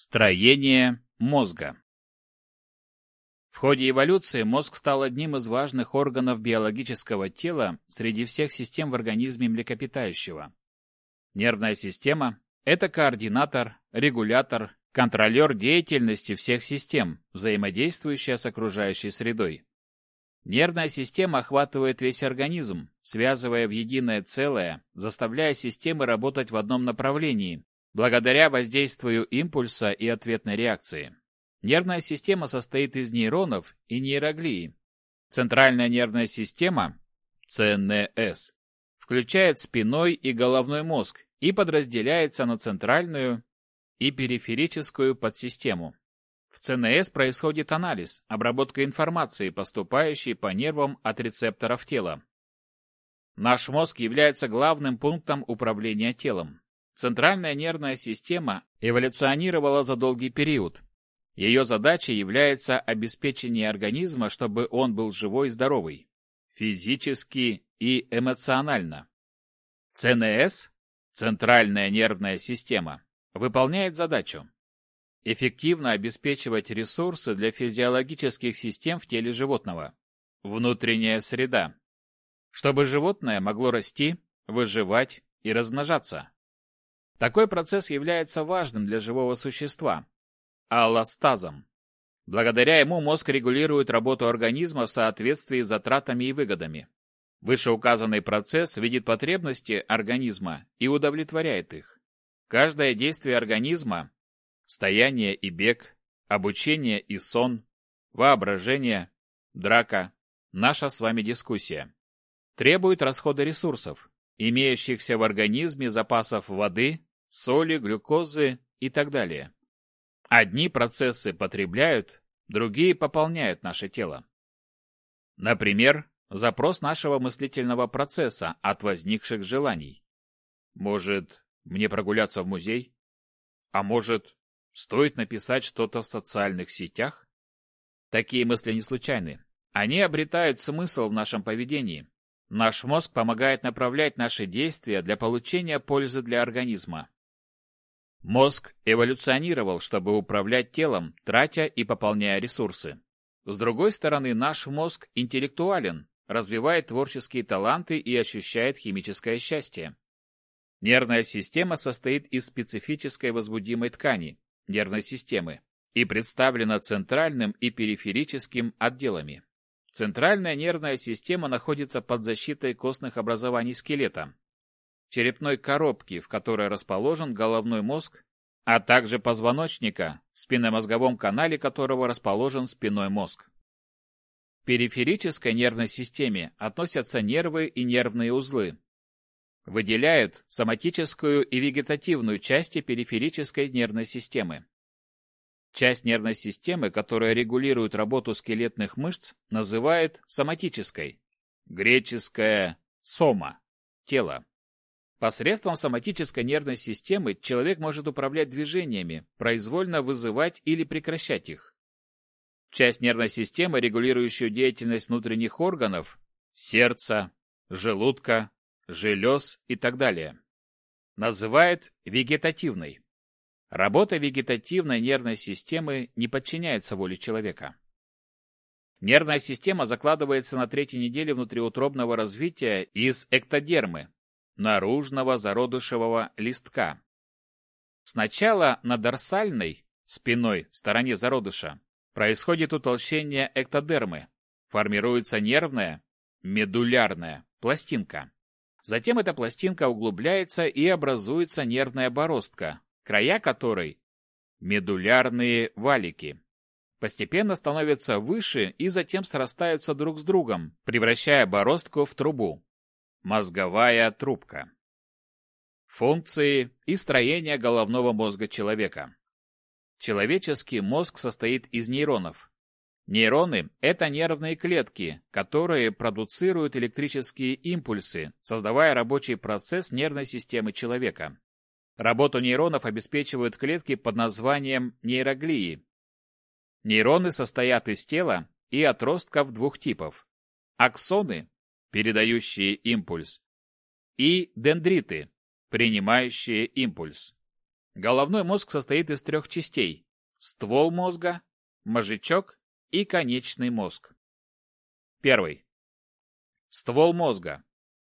Строение мозга В ходе эволюции мозг стал одним из важных органов биологического тела среди всех систем в организме млекопитающего. Нервная система – это координатор, регулятор, контролер деятельности всех систем, взаимодействующая с окружающей средой. Нервная система охватывает весь организм, связывая в единое целое, заставляя системы работать в одном направлении, благодаря воздействию импульса и ответной реакции. Нервная система состоит из нейронов и нейроглии. Центральная нервная система, ЦНС, включает спиной и головной мозг и подразделяется на центральную и периферическую подсистему. В ЦНС происходит анализ, обработка информации, поступающей по нервам от рецепторов тела. Наш мозг является главным пунктом управления телом. Центральная нервная система эволюционировала за долгий период. Ее задачей является обеспечение организма, чтобы он был живой и здоровый, физически и эмоционально. ЦНС, центральная нервная система, выполняет задачу эффективно обеспечивать ресурсы для физиологических систем в теле животного. Внутренняя среда. Чтобы животное могло расти, выживать и размножаться. Такой процесс является важным для живого существа – аллостазом. Благодаря ему мозг регулирует работу организма в соответствии с затратами и выгодами. Вышеуказанный процесс видит потребности организма и удовлетворяет их. Каждое действие организма – стояние и бег, обучение и сон, воображение, драка, наша с вами дискуссия – требует расхода ресурсов, имеющихся в организме запасов воды, соли, глюкозы и так далее. Одни процессы потребляют, другие пополняют наше тело. Например, запрос нашего мыслительного процесса от возникших желаний. Может, мне прогуляться в музей? А может, стоит написать что-то в социальных сетях? Такие мысли не случайны. Они обретают смысл в нашем поведении. Наш мозг помогает направлять наши действия для получения пользы для организма. Мозг эволюционировал, чтобы управлять телом, тратя и пополняя ресурсы. С другой стороны, наш мозг интеллектуален, развивает творческие таланты и ощущает химическое счастье. Нервная система состоит из специфической возбудимой ткани, нервной системы, и представлена центральным и периферическим отделами. Центральная нервная система находится под защитой костных образований скелета, черепной коробки, в которой расположен головной мозг, а также позвоночника, в спинномозговом канале которого расположен спинной мозг. К периферической нервной системе относятся нервы и нервные узлы. Выделяют соматическую и вегетативную части периферической нервной системы. Часть нервной системы, которая регулирует работу скелетных мышц, называют соматической. Греческое «сома» – тело. Посредством соматической нервной системы человек может управлять движениями, произвольно вызывать или прекращать их. Часть нервной системы, регулирующая деятельность внутренних органов – сердца, желудка, желез и так далее – называет вегетативной. Работа вегетативной нервной системы не подчиняется воле человека. Нервная система закладывается на третьей неделе внутриутробного развития из эктодермы, наружного зародышевого листка. Сначала на дорсальной, спиной, стороне зародыша происходит утолщение эктодермы, формируется нервная, медулярная пластинка. Затем эта пластинка углубляется и образуется нервная бороздка, края которой – медулярные валики. Постепенно становятся выше и затем срастаются друг с другом, превращая бороздку в трубу. Мозговая трубка. Функции и строение головного мозга человека. Человеческий мозг состоит из нейронов. Нейроны – это нервные клетки, которые продуцируют электрические импульсы, создавая рабочий процесс нервной системы человека. Работу нейронов обеспечивают клетки под названием нейроглии. Нейроны состоят из тела и отростков двух типов. Аксоны передающие импульс, и дендриты, принимающие импульс. Головной мозг состоит из трех частей – ствол мозга, мозжечок и конечный мозг. Первый. Ствол мозга.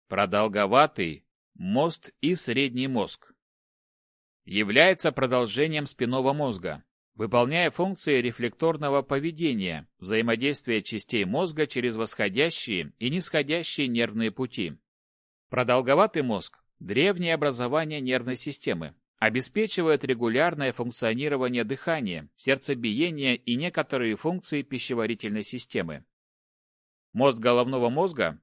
Продолговатый мост и средний мозг. Является продолжением спинного мозга, выполняя функции рефлекторного поведения, взаимодействия частей мозга через восходящие и нисходящие нервные пути. Продолговатый мозг – древнее образование нервной системы, обеспечивает регулярное функционирование дыхания, сердцебиения и некоторые функции пищеварительной системы. Мозг головного мозга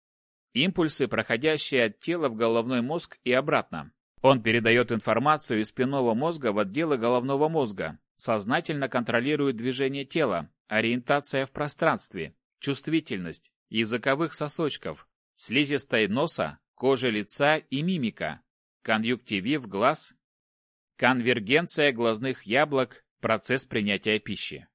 – импульсы, проходящие от тела в головной мозг и обратно. Он передает информацию из спинного мозга в отделы головного мозга, сознательно контролирует движение тела, ориентация в пространстве, чувствительность, языковых сосочков, слизистой носа, кожи лица и мимика, конъюнктивив глаз, конвергенция глазных яблок, процесс принятия пищи.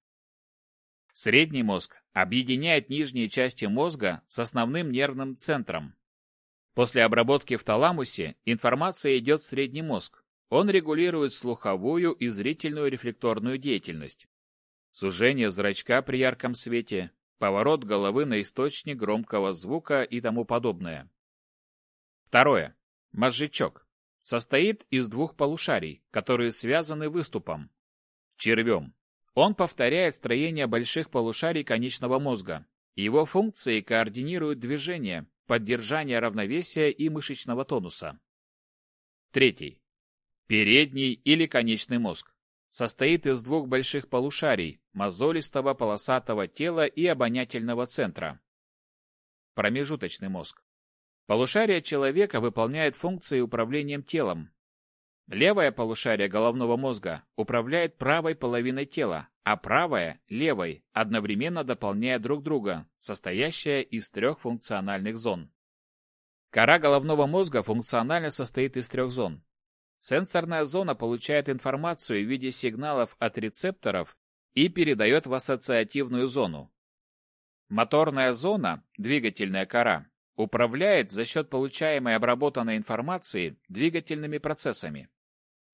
Средний мозг объединяет нижние части мозга с основным нервным центром. После обработки в таламусе информация идет в средний мозг, он регулирует слуховую и зрительную рефлекторную деятельность. Сужение зрачка при ярком свете, поворот головы на источник громкого звука и тому подобное. Второе. Мозжечок. Состоит из двух полушарий, которые связаны выступом. Червем. Он повторяет строение больших полушарий конечного мозга. Его функции координируют движение, поддержание равновесия и мышечного тонуса. Третий. Передний или конечный мозг. Состоит из двух больших полушарий – мозолистого полосатого тела и обонятельного центра. Промежуточный мозг. Полушарие человека выполняет функции управлением телом. Левое полушарие головного мозга управляет правой половиной тела, а правое – левой, одновременно дополняя друг друга, состоящая из трех функциональных зон. Кора головного мозга функционально состоит из трех зон Сенсорная зона получает информацию в виде сигналов от рецепторов и передает в ассоциативную зону. Моторная зона, двигательная кора, управляет за счет получаемой обработанной информации двигательными процессами.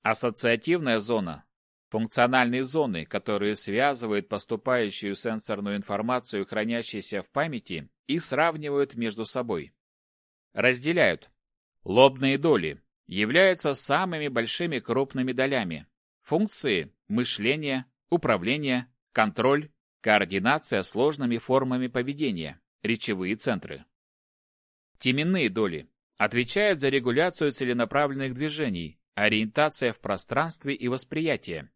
Ассоциативная зона – функциональные зоны, которые связывают поступающую сенсорную информацию, хранящуюся в памяти, и сравнивают между собой. Разделяют лобные доли, являются самыми большими крупными долями. Функции – мышление, управление, контроль, координация сложными формами поведения, речевые центры. Теменные доли отвечают за регуляцию целенаправленных движений, ориентация в пространстве и восприятие,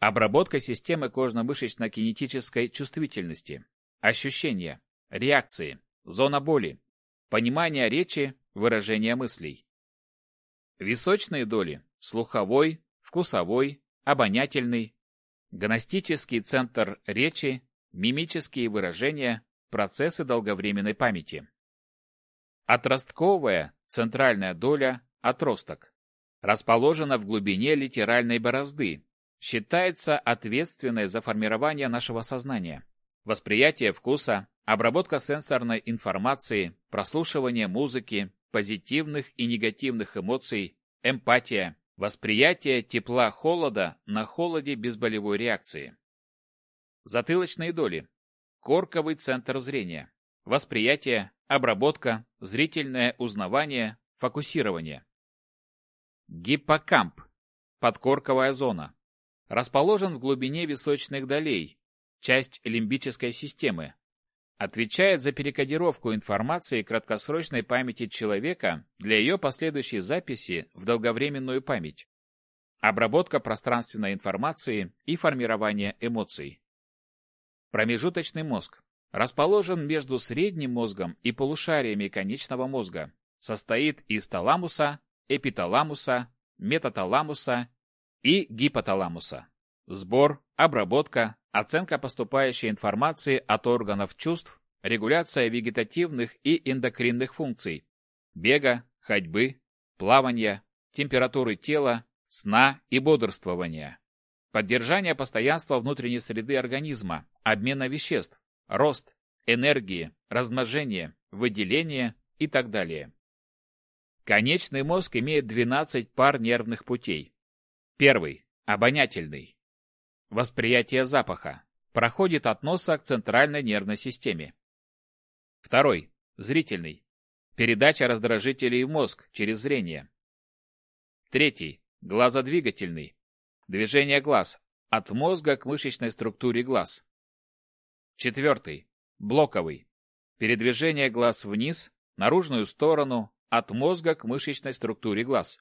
обработка системы кожно-мышечно-кинетической чувствительности, ощущения, реакции, зона боли, понимание речи, выражение мыслей. Височные доли – слуховой, вкусовой, обонятельный, гностический центр речи, мимические выражения, процессы долговременной памяти. Отростковая, центральная доля, отросток. Расположена в глубине литеральной борозды. Считается ответственной за формирование нашего сознания. Восприятие вкуса, обработка сенсорной информации, прослушивание музыки, позитивных и негативных эмоций, эмпатия, восприятие тепла-холода на холоде без болевой реакции. Затылочные доли. Корковый центр зрения. Восприятие, обработка, зрительное узнавание, фокусирование. Гиппокамп. Подкорковая зона. Расположен в глубине височных долей, часть лимбической системы, отвечает за перекодировку информации краткосрочной памяти человека для ее последующей записи в долговременную память, обработка пространственной информации и формирование эмоций. Промежуточный мозг расположен между средним мозгом и полушариями конечного мозга, состоит из таламуса, эпиталамуса, метаталамуса и гипоталамуса. Сбор, обработка, оценка поступающей информации от органов чувств, регуляция вегетативных и эндокринных функций, бега, ходьбы, плавания, температуры тела, сна и бодрствования, поддержание постоянства внутренней среды организма, обмена веществ, рост, энергии, размножение, выделение и так далее. Конечный мозг имеет 12 пар нервных путей. Первый. Обонятельный. Восприятие запаха. Проходит от носа к центральной нервной системе. Второй. Зрительный. Передача раздражителей в мозг через зрение. Третий. Глазодвигательный. Движение глаз от мозга к мышечной структуре глаз. Четвертый. Блоковый. Передвижение глаз вниз, наружную сторону, от мозга к мышечной структуре глаз.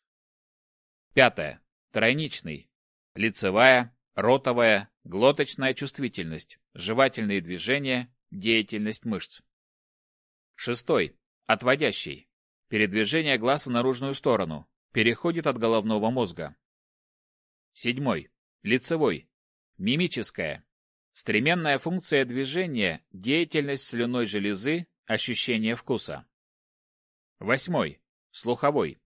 Пятое. Тройничный. Лицевая, ротовая, глоточная чувствительность, жевательные движения, деятельность мышц. Шестой. Отводящий. Передвижение глаз в наружную сторону. Переходит от головного мозга. Седьмой. Лицевой. Мимическая. Стременная функция движения, деятельность слюной железы, ощущение вкуса. Восьмой. Слуховой.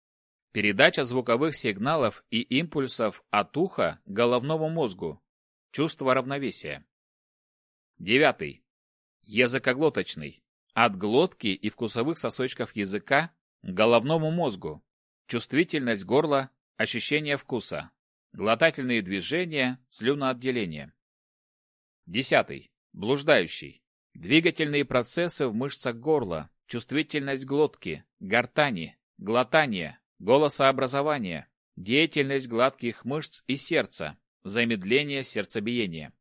Передача звуковых сигналов и импульсов от уха головному мозгу. Чувство равновесия. Девятый. Языкоглоточный. От глотки и вкусовых сосочков языка к головному мозгу. Чувствительность горла, ощущение вкуса. Глотательные движения, слюноотделение. Десятый. Блуждающий. Двигательные процессы в мышцах горла, чувствительность глотки, гортани, глотание, голосообразование, деятельность гладких мышц и сердца, замедление сердцебиения.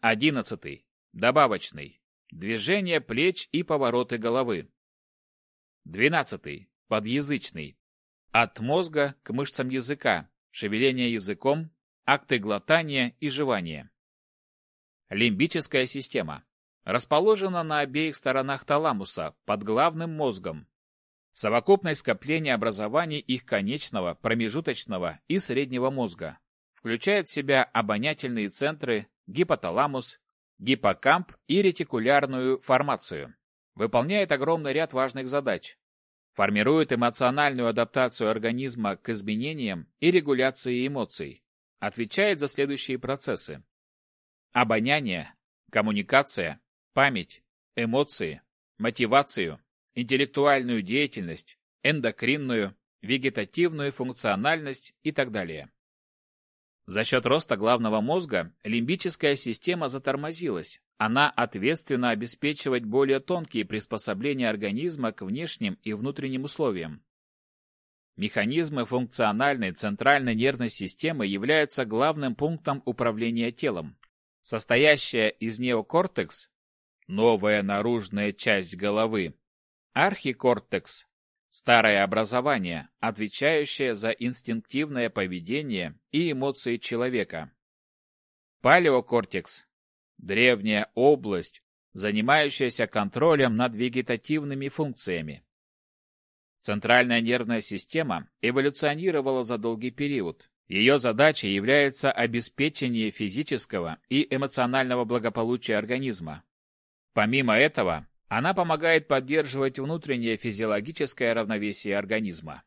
Одиннадцатый. Добавочный. Движение плеч и повороты головы. Двенадцатый. Подъязычный. От мозга к мышцам языка, шевеление языком, акты глотания и жевания. Лимбическая система. Расположена на обеих сторонах таламуса, под главным мозгом. Совокупность скопления образований их конечного, промежуточного и среднего мозга. Включает в себя обонятельные центры, гипоталамус, гиппокамп и ретикулярную формацию. Выполняет огромный ряд важных задач, формирует эмоциональную адаптацию организма к изменениям и регуляции эмоций, отвечает за следующие процессы. Обоняние, коммуникация, память, эмоции, мотивацию, интеллектуальную деятельность, эндокринную, вегетативную функциональность и так далее. За счет роста главного мозга лимбическая система затормозилась, она ответственна обеспечивать более тонкие приспособления организма к внешним и внутренним условиям. Механизмы функциональной центральной нервной системы являются главным пунктом управления телом. Состоящая из неокортекс, новая наружная часть головы, архикортекс, старое образование, отвечающее за инстинктивное поведение и эмоции человека. Палеокортекс древняя область, занимающаяся контролем над вегетативными функциями. Центральная нервная система эволюционировала за долгий период. Ее задачей является обеспечение физического и эмоционального благополучия организма. Помимо этого, она помогает поддерживать внутреннее физиологическое равновесие организма.